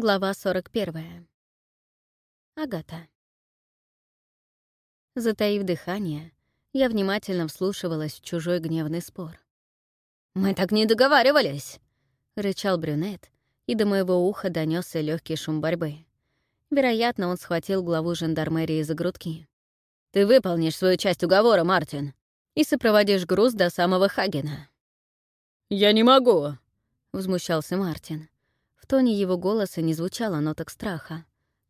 Глава 41. Агата. Затаив дыхание, я внимательно вслушивалась в чужой гневный спор. «Мы так не договаривались!» — рычал брюнет, и до моего уха донесся легкий шум борьбы. Вероятно, он схватил главу жандармерии за грудки. «Ты выполнишь свою часть уговора, Мартин, и сопроводишь груз до самого Хагена». «Я не могу!» — возмущался Мартин тоне его голоса не звучало ноток страха,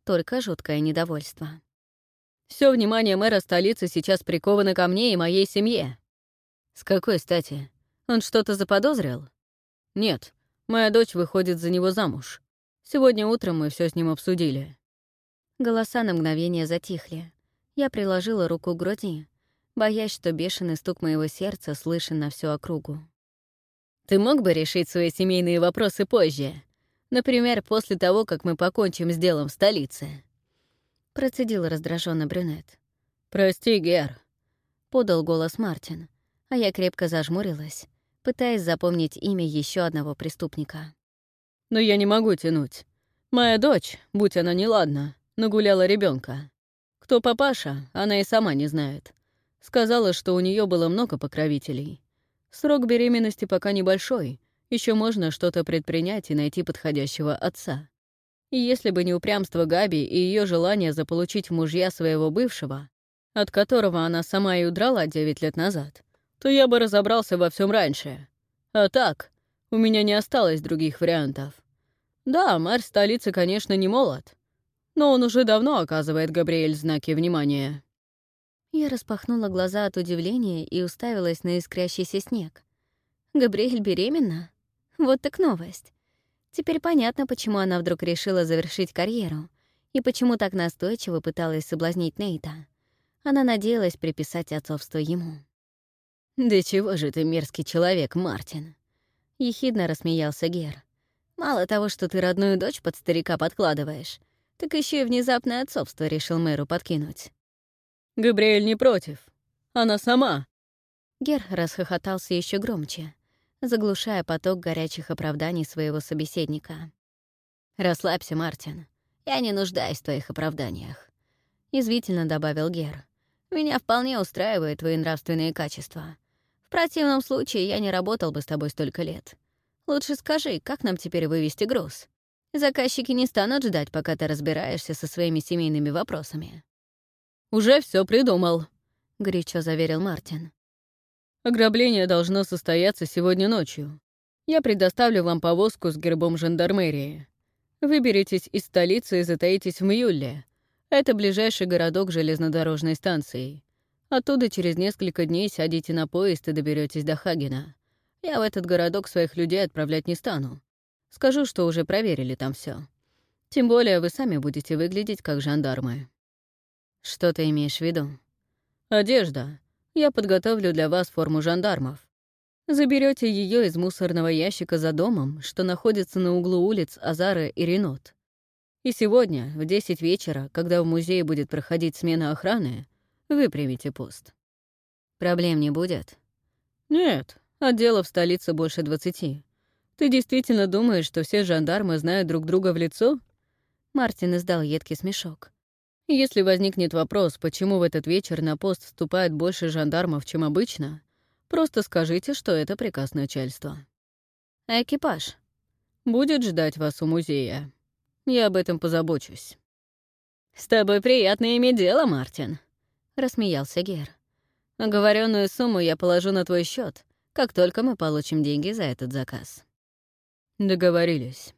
только жуткое недовольство. Все внимание мэра столицы сейчас приковано ко мне и моей семье». «С какой стати? Он что-то заподозрил?» «Нет, моя дочь выходит за него замуж. Сегодня утром мы все с ним обсудили». Голоса на мгновение затихли. Я приложила руку к груди, боясь, что бешеный стук моего сердца слышен на всю округу. «Ты мог бы решить свои семейные вопросы позже? Например, после того, как мы покончим с делом в столице. Процедил раздраженно брюнет. «Прости, Гер», — подал голос Мартин, а я крепко зажмурилась, пытаясь запомнить имя еще одного преступника. «Но я не могу тянуть. Моя дочь, будь она неладна, нагуляла ребенка. Кто папаша, она и сама не знает. Сказала, что у нее было много покровителей. Срок беременности пока небольшой, еще можно что-то предпринять и найти подходящего отца. И если бы не упрямство Габи и ее желание заполучить мужья своего бывшего, от которого она сама и удрала 9 лет назад, то я бы разобрался во всем раньше. А так, у меня не осталось других вариантов. Да, мэр столицы, конечно, не молод, но он уже давно оказывает Габриэль знаки внимания. Я распахнула глаза от удивления и уставилась на искрящийся снег. «Габриэль беременна?» Вот так новость. Теперь понятно, почему она вдруг решила завершить карьеру и почему так настойчиво пыталась соблазнить Нейта. Она надеялась приписать отцовство ему. «Да чего же ты мерзкий человек, Мартин!» — ехидно рассмеялся Гер. «Мало того, что ты родную дочь под старика подкладываешь, так еще и внезапное отцовство решил мэру подкинуть». «Габриэль не против. Она сама». Гер расхохотался еще громче заглушая поток горячих оправданий своего собеседника. «Расслабься, Мартин. Я не нуждаюсь в твоих оправданиях», — язвительно добавил Гер. «Меня вполне устраивают твои нравственные качества. В противном случае я не работал бы с тобой столько лет. Лучше скажи, как нам теперь вывести груз? Заказчики не станут ждать, пока ты разбираешься со своими семейными вопросами». «Уже все придумал», — горячо заверил Мартин. Ограбление должно состояться сегодня ночью. Я предоставлю вам повозку с гербом жандармерии. Выберитесь из столицы и затаитесь в Мьюле. Это ближайший городок железнодорожной станции. Оттуда через несколько дней сядете на поезд и доберетесь до Хагена. Я в этот городок своих людей отправлять не стану. Скажу, что уже проверили там все. Тем более вы сами будете выглядеть как жандармы. Что ты имеешь в виду? Одежда я подготовлю для вас форму жандармов. Заберете ее из мусорного ящика за домом, что находится на углу улиц Азары и Ренот. И сегодня, в 10 вечера, когда в музее будет проходить смена охраны, вы примете пост. Проблем не будет? Нет, отделов в столице больше 20. Ты действительно думаешь, что все жандармы знают друг друга в лицо? Мартин издал едкий смешок. Если возникнет вопрос, почему в этот вечер на пост вступает больше жандармов, чем обычно, просто скажите, что это приказ начальства. Экипаж будет ждать вас у музея. Я об этом позабочусь. «С тобой приятно иметь дело, Мартин», — рассмеялся Гер. «Оговоренную сумму я положу на твой счет, как только мы получим деньги за этот заказ». Договорились.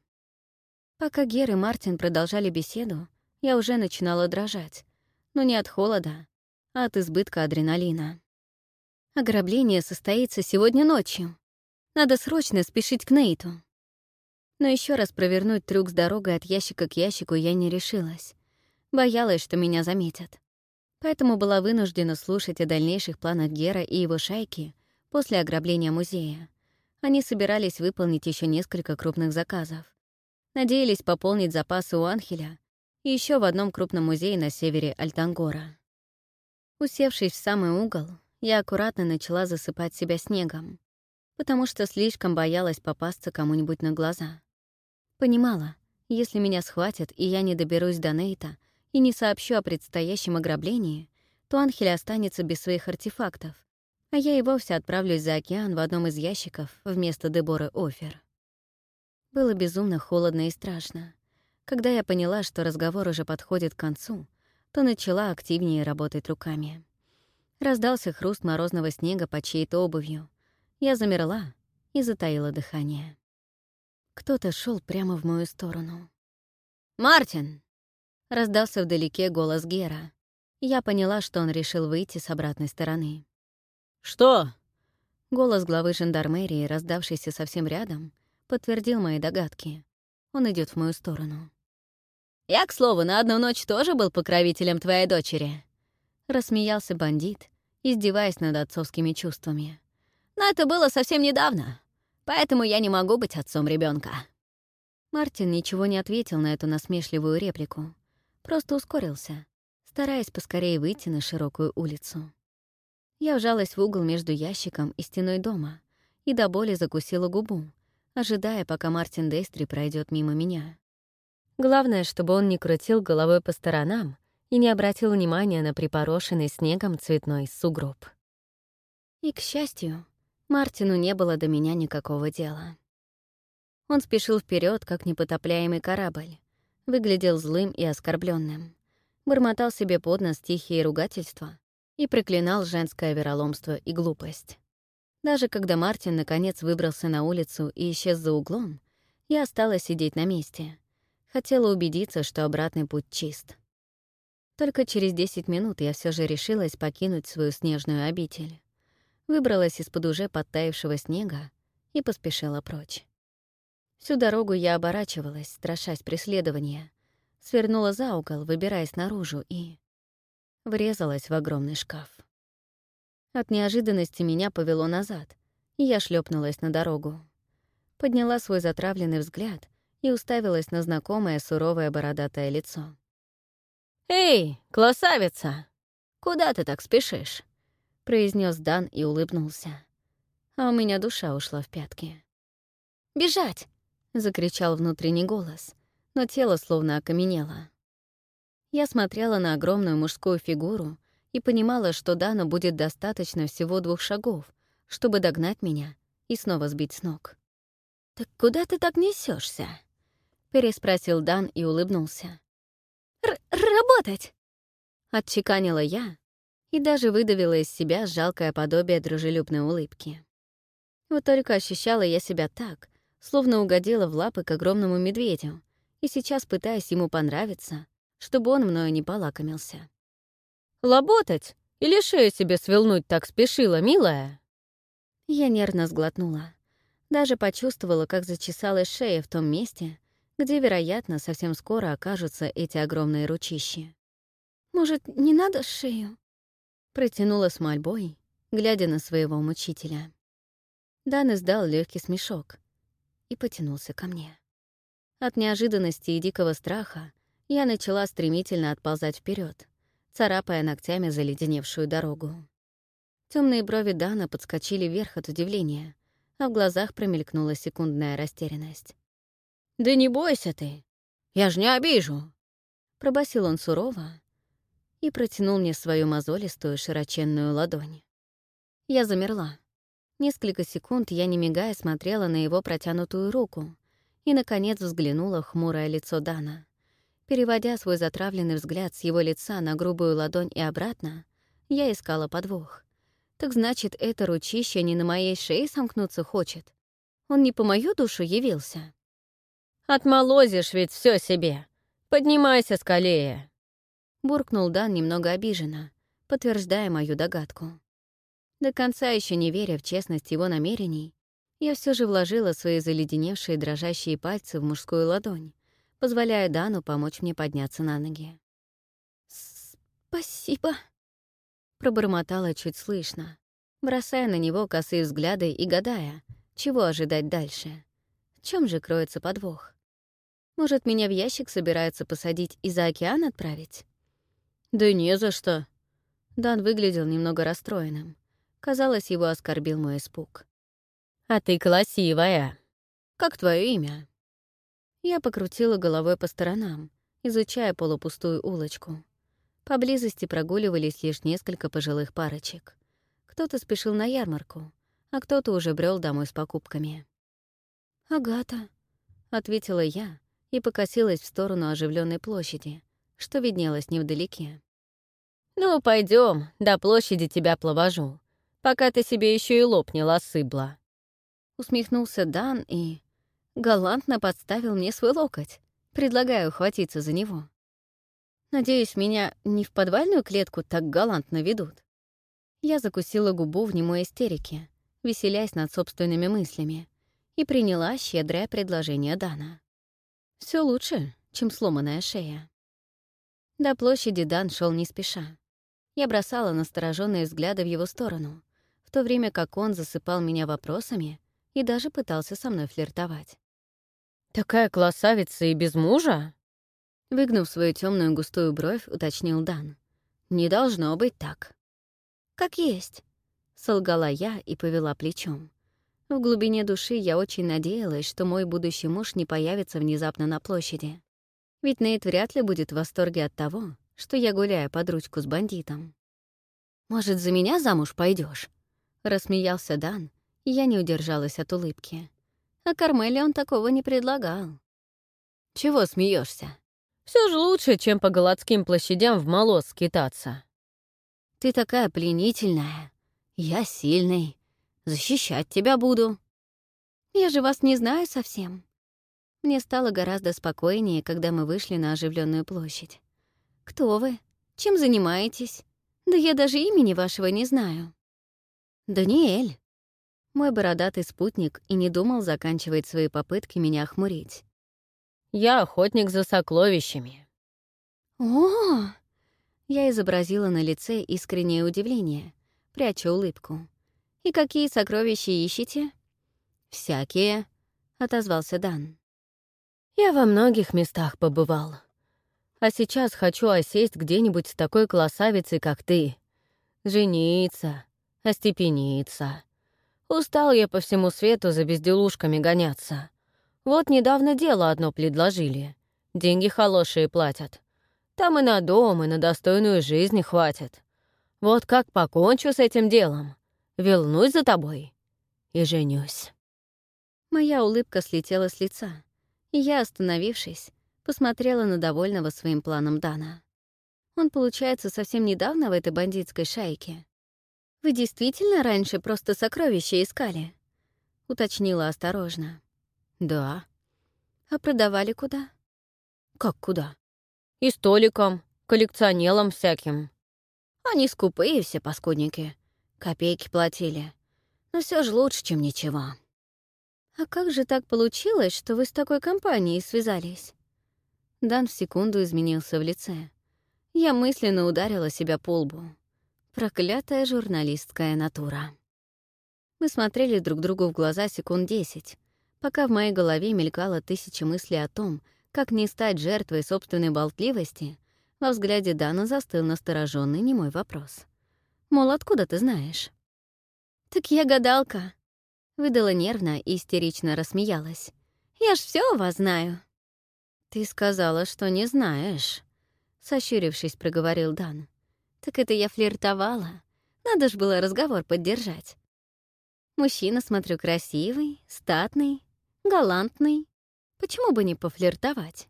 Пока Гер и Мартин продолжали беседу, я уже начинала дрожать, но не от холода, а от избытка адреналина. Ограбление состоится сегодня ночью. Надо срочно спешить к Нейту. Но еще раз провернуть трюк с дорогой от ящика к ящику я не решилась. Боялась, что меня заметят. Поэтому была вынуждена слушать о дальнейших планах Гера и его шайки после ограбления музея. Они собирались выполнить еще несколько крупных заказов. Надеялись пополнить запасы у Анхеля и еще в одном крупном музее на севере Альтангора. Усевшись в самый угол, я аккуратно начала засыпать себя снегом, потому что слишком боялась попасться кому-нибудь на глаза. Понимала, если меня схватят, и я не доберусь до Нейта, и не сообщу о предстоящем ограблении, то Анхель останется без своих артефактов, а я и вовсе отправлюсь за океан в одном из ящиков вместо Деборы Офер. Было безумно холодно и страшно. Когда я поняла, что разговор уже подходит к концу, то начала активнее работать руками. Раздался хруст морозного снега под чьей-то обувью. Я замерла и затаила дыхание. Кто-то шел прямо в мою сторону. «Мартин!» — раздался вдалеке голос Гера. Я поняла, что он решил выйти с обратной стороны. «Что?» Голос главы жандармерии, раздавшийся совсем рядом, подтвердил мои догадки. Он идет в мою сторону. Я, к слову, на одну ночь тоже был покровителем твоей дочери. Рассмеялся бандит, издеваясь над отцовскими чувствами. Но это было совсем недавно, поэтому я не могу быть отцом ребенка. Мартин ничего не ответил на эту насмешливую реплику, просто ускорился, стараясь поскорее выйти на широкую улицу. Я вжалась в угол между ящиком и стеной дома и до боли закусила губу, ожидая, пока Мартин Дейстри пройдет мимо меня. Главное, чтобы он не крутил головой по сторонам и не обратил внимания на припорошенный снегом цветной сугроб. И, к счастью, Мартину не было до меня никакого дела. Он спешил вперед, как непотопляемый корабль, выглядел злым и оскорбленным, бормотал себе под нос тихие ругательства и проклинал женское вероломство и глупость. Даже когда Мартин наконец выбрался на улицу и исчез за углом, я осталась сидеть на месте, Хотела убедиться, что обратный путь чист. Только через 10 минут я все же решилась покинуть свою снежную обитель. Выбралась из-под уже подтаявшего снега и поспешила прочь. Всю дорогу я оборачивалась, страшась преследования, свернула за угол, выбираясь наружу, и... врезалась в огромный шкаф. От неожиданности меня повело назад, и я шлепнулась на дорогу. Подняла свой затравленный взгляд и уставилась на знакомое суровое бородатое лицо. «Эй, классавица, Куда ты так спешишь?» — произнес Дан и улыбнулся. А у меня душа ушла в пятки. «Бежать!» — закричал внутренний голос, но тело словно окаменело. Я смотрела на огромную мужскую фигуру и понимала, что Дану будет достаточно всего двух шагов, чтобы догнать меня и снова сбить с ног. «Так куда ты так несешься? — переспросил Дан и улыбнулся. Р «Работать!» — отчеканила я и даже выдавила из себя жалкое подобие дружелюбной улыбки. Вот только ощущала я себя так, словно угодила в лапы к огромному медведю, и сейчас пытаясь ему понравиться, чтобы он мною не полакомился. «Лоботать? Или шею себе свилнуть так спешила, милая?» Я нервно сглотнула. Даже почувствовала, как зачесалась шея в том месте, где, вероятно, совсем скоро окажутся эти огромные ручищи. «Может, не надо шею?» Протянула с мольбой, глядя на своего мучителя. Дан издал легкий смешок и потянулся ко мне. От неожиданности и дикого страха я начала стремительно отползать вперед, царапая ногтями заледеневшую дорогу. Темные брови Дана подскочили вверх от удивления, а в глазах промелькнула секундная растерянность. «Да не бойся ты, я ж не обижу!» Пробасил он сурово и протянул мне свою мозолистую широченную ладонь. Я замерла. Несколько секунд я, не мигая, смотрела на его протянутую руку и, наконец, взглянула хмурое лицо Дана. Переводя свой затравленный взгляд с его лица на грубую ладонь и обратно, я искала подвох. Так значит, это ручище не на моей шее сомкнуться хочет. Он не по мою душу явился. Отмолозишь ведь все себе. Поднимайся скорее!» Буркнул Дан немного обиженно, подтверждая мою догадку. До конца еще не веря в честность его намерений, я все же вложила свои заледеневшие дрожащие пальцы в мужскую ладонь, позволяя Дану помочь мне подняться на ноги. «Спасибо», — пробормотала чуть слышно, бросая на него косые взгляды и гадая, чего ожидать дальше. Чем же кроется подвох? Может, меня в ящик собираются посадить и за океан отправить? Да не за что. Дан выглядел немного расстроенным. Казалось, его оскорбил мой испуг. А ты красивая. Как твое имя? Я покрутила головой по сторонам, изучая полупустую улочку. Поблизости прогуливались лишь несколько пожилых парочек. Кто-то спешил на ярмарку, а кто-то уже брел домой с покупками. «Агата», — ответила я и покосилась в сторону оживленной площади, что виднелась невдалеке. «Ну, пойдем, до площади тебя плавожу, пока ты себе еще и лоб не лосыбла». Усмехнулся Дан и галантно подставил мне свой локоть, предлагая ухватиться за него. Надеюсь, меня не в подвальную клетку так галантно ведут. Я закусила губу в немой истерике, веселясь над собственными мыслями и приняла щедрое предложение Дана. Все лучше, чем сломанная шея. До площади Дан шел не спеша. Я бросала настороженные взгляды в его сторону, в то время как он засыпал меня вопросами и даже пытался со мной флиртовать. «Такая классавица и без мужа?» Выгнув свою темную густую бровь, уточнил Дан. «Не должно быть так». «Как есть», — солгала я и повела плечом. В глубине души я очень надеялась, что мой будущий муж не появится внезапно на площади. Ведь Нейт вряд ли будет в восторге от того, что я гуляю под ручку с бандитом. «Может, за меня замуж пойдешь? рассмеялся Дан, и я не удержалась от улыбки. А Кармеле он такого не предлагал. «Чего смеешься? Все же лучше, чем по голодским площадям в молоз скитаться». «Ты такая пленительная. Я сильный. Защищать тебя буду». «Я же вас не знаю совсем». Мне стало гораздо спокойнее, когда мы вышли на оживленную площадь. «Кто вы? Чем занимаетесь? Да я даже имени вашего не знаю». «Даниэль». Мой бородатый спутник и не думал заканчивать свои попытки меня охмурить. «Я охотник за сокровищами». «О!», -о — я изобразила на лице искреннее удивление, пряча улыбку. И какие сокровища ищете?» «Всякие», — отозвался Дан. «Я во многих местах побывал. А сейчас хочу осесть где-нибудь с такой красавицей, как ты. Жениться, остепениться. Устал я по всему свету за безделушками гоняться. Вот недавно дело одно предложили. Деньги хорошие платят. Там и на дом, и на достойную жизнь хватит. Вот как покончу с этим делом, вернусь за тобой и женюсь». Моя улыбка слетела с лица, и я, остановившись, посмотрела на довольного своим планом Дана. Он, получается, совсем недавно в этой бандитской шайке. «Вы действительно раньше просто сокровища искали?» — уточнила осторожно. «Да». «А продавали куда?» «Как куда?» «И столиком, коллекционелом всяким». «Они скупые все паскудники. Копейки платили. Но все же лучше, чем ничего. «А как же так получилось, что вы с такой компанией связались?» Дан в секунду изменился в лице. Я мысленно ударила себя по лбу. Проклятая журналистская натура. Мы смотрели друг другу в глаза секунд десять, пока в моей голове мелькало тысяча мыслей о том, как не стать жертвой собственной болтливости, во взгляде Дана застыл настороженный немой вопрос. Мол, откуда ты знаешь? «Так я гадалка», — выдала нервно и истерично рассмеялась. «Я ж все о вас знаю». «Ты сказала, что не знаешь», — сощурившись, проговорил Дан. «Так это я флиртовала. Надо ж было разговор поддержать. Мужчина, смотрю, красивый, статный, галантный. Почему бы не пофлиртовать?»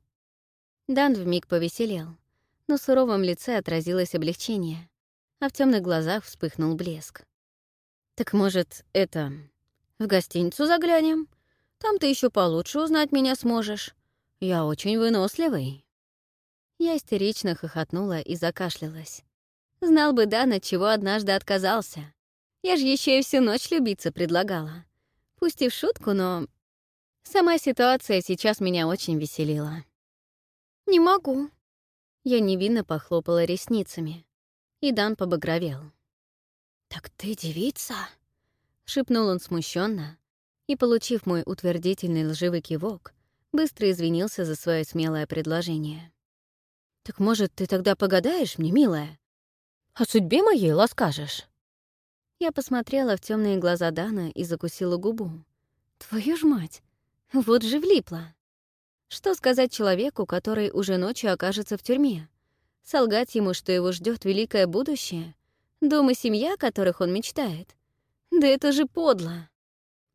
Дан вмиг повеселел, но суровом лице отразилось облегчение а в темных глазах вспыхнул блеск. «Так, может, это... в гостиницу заглянем? Там ты еще получше узнать меня сможешь. Я очень выносливый». Я истерично хохотнула и закашлялась. Знал бы Дана, чего однажды отказался. Я же еще и всю ночь любиться предлагала. Пусть и в шутку, но... Сама ситуация сейчас меня очень веселила. «Не могу». Я невинно похлопала ресницами и Дан побагровел. «Так ты девица?» — шепнул он смущенно и, получив мой утвердительный лживый кивок, быстро извинился за свое смелое предложение. «Так, может, ты тогда погадаешь мне, милая? О судьбе моей ласкажешь?» Я посмотрела в темные глаза Дана и закусила губу. «Твою ж мать! Вот же влипла!» Что сказать человеку, который уже ночью окажется в тюрьме? Солгать ему, что его ждет великое будущее, дом и семья, о которых он мечтает. Да это же подло.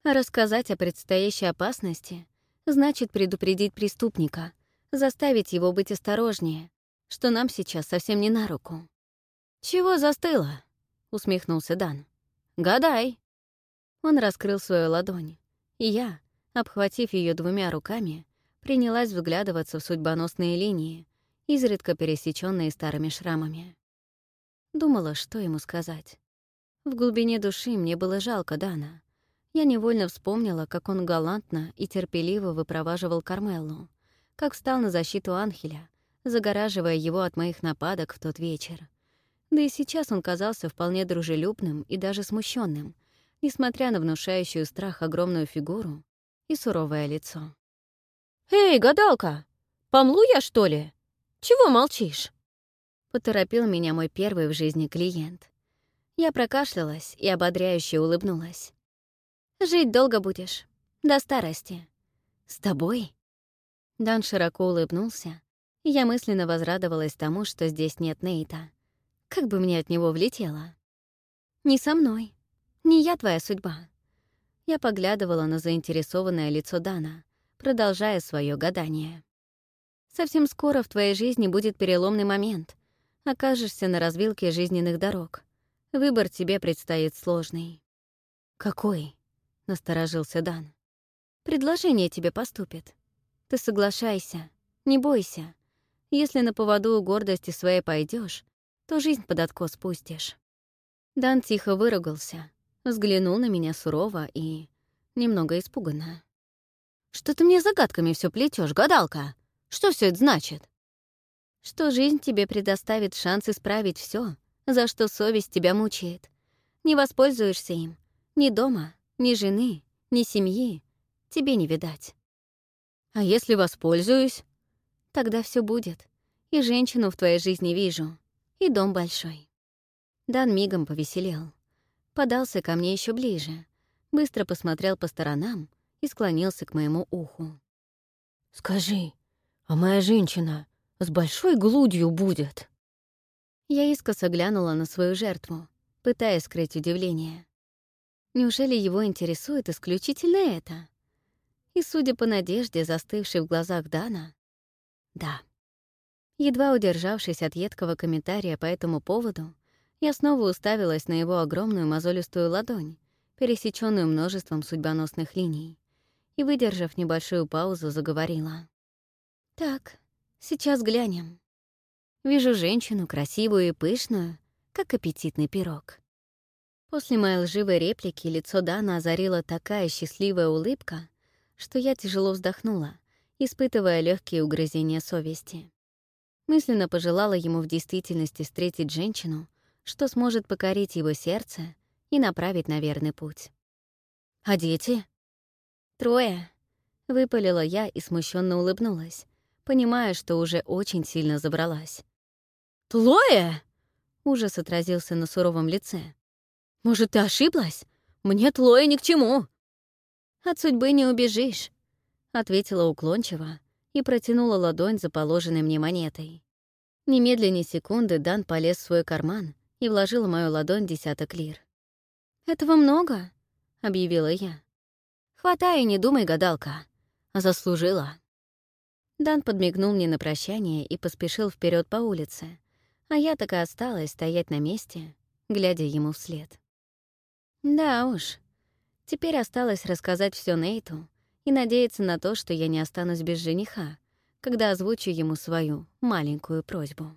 Рассказать о предстоящей опасности значит предупредить преступника, заставить его быть осторожнее, что нам сейчас совсем не на руку. «Чего застыло?» — усмехнулся Дан. «Гадай!» Он раскрыл свою ладонь, и я, обхватив ее двумя руками, принялась вглядываться в судьбоносные линии, изредка пересеченные старыми шрамами. Думала, что ему сказать. В глубине души мне было жалко Дана. Я невольно вспомнила, как он галантно и терпеливо выпроваживал Кармеллу, как встал на защиту Анхеля, загораживая его от моих нападок в тот вечер. Да и сейчас он казался вполне дружелюбным и даже смущенным, несмотря на внушающую страх огромную фигуру и суровое лицо. «Эй, гадалка! Помлу я, что ли?» Чего молчишь?» Поторопил меня мой первый в жизни клиент. Я прокашлялась и ободряюще улыбнулась. «Жить долго будешь. До старости. С тобой?» Дан широко улыбнулся, я мысленно возрадовалась тому, что здесь нет Нейта. Как бы мне от него влетело. «Не со мной. Не я твоя судьба». Я поглядывала на заинтересованное лицо Дана, продолжая свое гадание. Совсем скоро в твоей жизни будет переломный момент. Окажешься на развилке жизненных дорог. Выбор тебе предстоит сложный». «Какой?» — насторожился Дан. «Предложение тебе поступит. Ты соглашайся, не бойся. Если на поводу у гордости своей пойдешь, то жизнь под откос пустишь». Дан тихо выругался, взглянул на меня сурово и немного испуганно. «Что ты мне загадками все плетешь, гадалка? Что все это значит? Что жизнь тебе предоставит шанс исправить все, за что совесть тебя мучает. Не воспользуешься им. Ни дома, ни жены, ни семьи. Тебе не видать. А если воспользуюсь? Тогда все будет. И женщину в твоей жизни вижу, и дом большой. Дан мигом повеселел. Подался ко мне еще ближе, быстро посмотрел по сторонам и склонился к моему уху. «Скажи, а моя женщина с большой глудью будет». Я искоса глянула на свою жертву, пытаясь скрыть удивление. Неужели его интересует исключительно это? И, судя по надежде, застывшей в глазах Дана, да. Едва удержавшись от едкого комментария по этому поводу, я снова уставилась на его огромную мозолистую ладонь, пересеченную множеством судьбоносных линий, и, выдержав небольшую паузу, заговорила. «Так, сейчас глянем. Вижу женщину, красивую и пышную, как аппетитный пирог». После моей лживой реплики лицо Дана озарила такая счастливая улыбка, что я тяжело вздохнула, испытывая легкие угрызения совести. Мысленно пожелала ему в действительности встретить женщину, что сможет покорить его сердце и направить на верный путь. «А дети?» «Трое», — выпалила я и смущенно улыбнулась, понимая, что уже очень сильно забралась. «Тлоя!» — ужас отразился на суровом лице. «Может, ты ошиблась? Мне Тлоя ни к чему!» «От судьбы не убежишь», — ответила уклончиво и протянула ладонь за положенной мне монетой. Немедленно секунды Дан полез в свой карман и вложил в мою ладонь десяток лир. «Этого много», — объявила я. «Хватай и не думай, гадалка. Заслужила». Дан подмигнул мне на прощание и поспешил вперед по улице, а я так и осталась стоять на месте, глядя ему вслед. Да уж, теперь осталось рассказать все Нейту и надеяться на то, что я не останусь без жениха, когда озвучу ему свою маленькую просьбу.